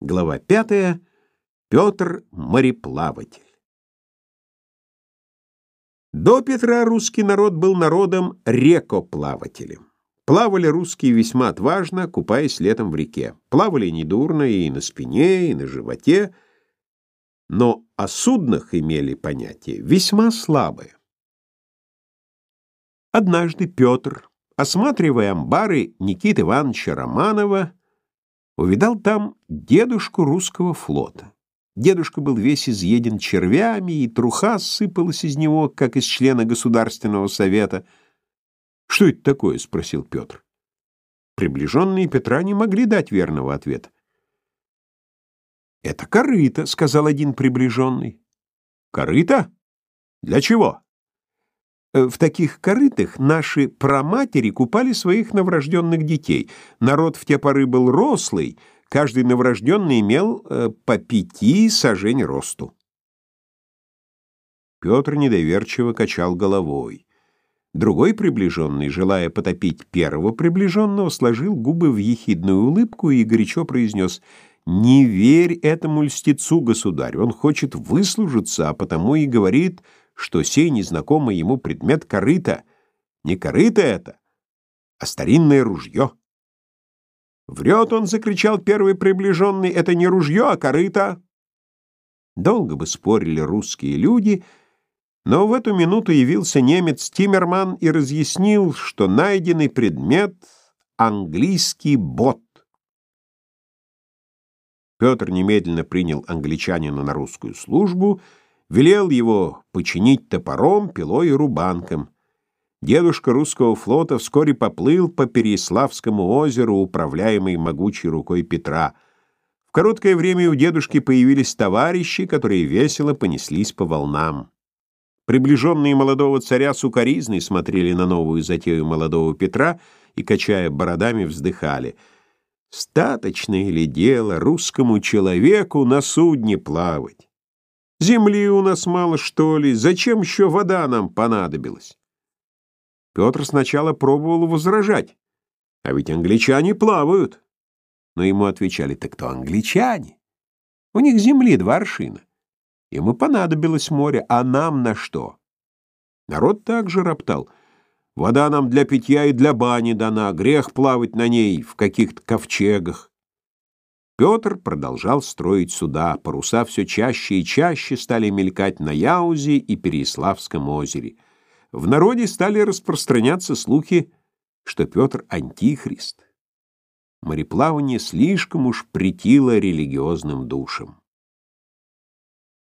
Глава пятая. Петр мореплаватель. До Петра русский народ был народом рекоплавателем. Плавали русские весьма отважно, купаясь летом в реке. Плавали недурно и на спине, и на животе, но о суднах имели понятие весьма слабое. Однажды Петр, осматривая амбары Никиты Ивановича Романова, увидал там дедушку русского флота. Дедушка был весь изъеден червями, и труха сыпалась из него, как из члена Государственного совета. «Что это такое?» — спросил Петр. Приближенные Петра не могли дать верного ответа. «Это корыто», — сказал один приближенный. «Корыто? Для чего?» Э, в таких корытах наши праматери купали своих новорожденных детей. Народ в те поры был рослый, каждый новорожденный имел э, по пяти сажень росту. Петр недоверчиво качал головой. Другой приближенный, желая потопить первого приближенного, сложил губы в ехидную улыбку и горячо произнес «Не верь этому льстецу, государь, он хочет выслужиться, а потому и говорит, что сей незнакомый ему предмет корыта. Не корыто это, а старинное ружье. «Врет он!» — закричал первый приближенный. «Это не ружье, а корыто!» Долго бы спорили русские люди, но в эту минуту явился немец Тиммерман и разъяснил, что найденный предмет — английский бот. Петр немедленно принял англичанина на русскую службу — велел его починить топором, пилой и рубанком. Дедушка русского флота вскоре поплыл по Переяславскому озеру, управляемый могучей рукой Петра. В короткое время у дедушки появились товарищи, которые весело понеслись по волнам. Приближенные молодого царя сукоризной смотрели на новую затею молодого Петра и, качая бородами, вздыхали. «Статочное ли дело русскому человеку на судне плавать?» Земли у нас мало, что ли? Зачем еще вода нам понадобилась? Петр сначала пробовал возражать. А ведь англичане плавают. Но ему отвечали, так кто англичане? У них земли два аршина. Ему понадобилось море, а нам на что? Народ также роптал. Вода нам для питья и для бани дана, грех плавать на ней в каких-то ковчегах. Петр продолжал строить суда, паруса все чаще и чаще стали мелькать на Яузе и Переяславском озере. В народе стали распространяться слухи, что Петр — антихрист. Мореплавание слишком уж претило религиозным душам.